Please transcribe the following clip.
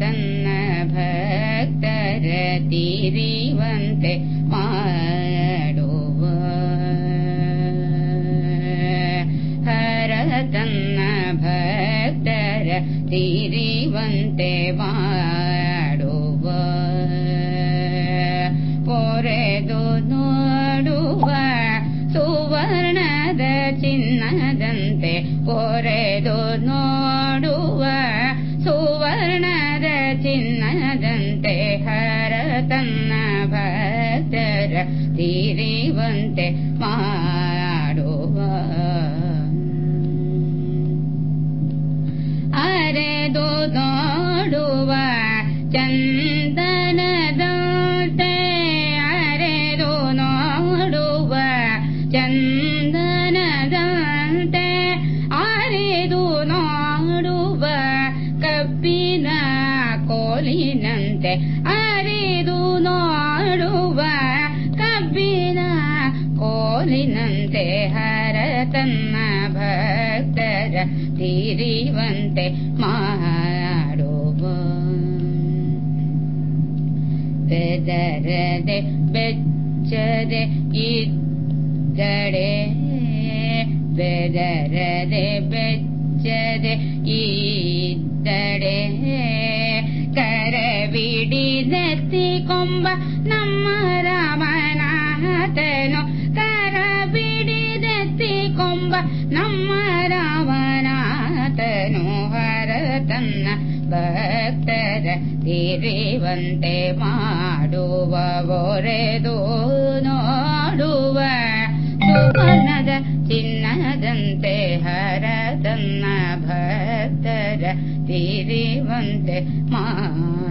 തന്ന ഭക്തര തിരിവന്തെ ಮಾಡುವ ಹರ ತನ್ನ ಭಕ್ತರ ತಿರಿವಂತೆ ಮಾಡುವ ಪೊರೆದು ನೋಡುವ ಸುವರ್ಣದ ಚಿನ್ನದಂತೆ ಪೊರೆದು ನೋ ചിന്നദന്തേ ഹര തന്ന ഭക്തര തിരിവന്ത മാടുവ അരെ ദോ ചന്ദ ಕೋಲಿನಂತೆ ಅರಿದು ನೋಡುವ ಕಬ್ಬಿನ ಕೋಲಿನಂತೆ ಹರತನ್ನ ಭಕ್ತರ ತಿರಿವಂತೆ ಮಾಡುವ ಬೆದರದೆ ಬೆಚ್ಚದೆ ಇದ್ದಡೆ ಬೆದರದೆ ಬೆಚ್ಚ ಹಿಡಿದೆತ್ತಿ ಕೊಂಬ ನಮ್ಮ ರಾವಣಾತನು ಕರ ಬಿಡಿದೆತ್ತಿ ಕೊಂಬ ನಮ್ಮ ರಾವಣಾತನು ಹರ ತನ್ನ ಭಕ್ತರ ತಿರಿವಂತೆ ಮಾಡುವ ಒರೆದು ನೋಡುವ ಸುವರ್ಣದ ಚಿನ್ನದಂತೆ ಹರ ತನ್ನ ಭಕ್ತರ ತಿರಿವಂತೆ ಮಾಡ